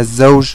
الزوج